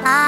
が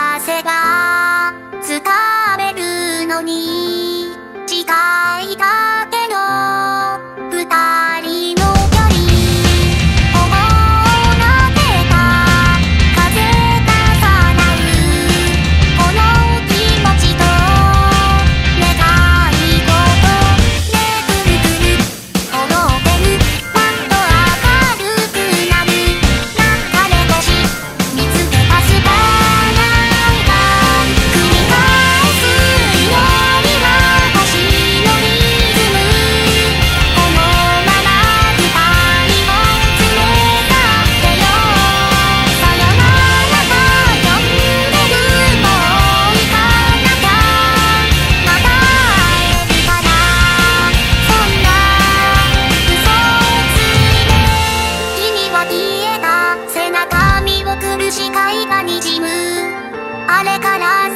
誰から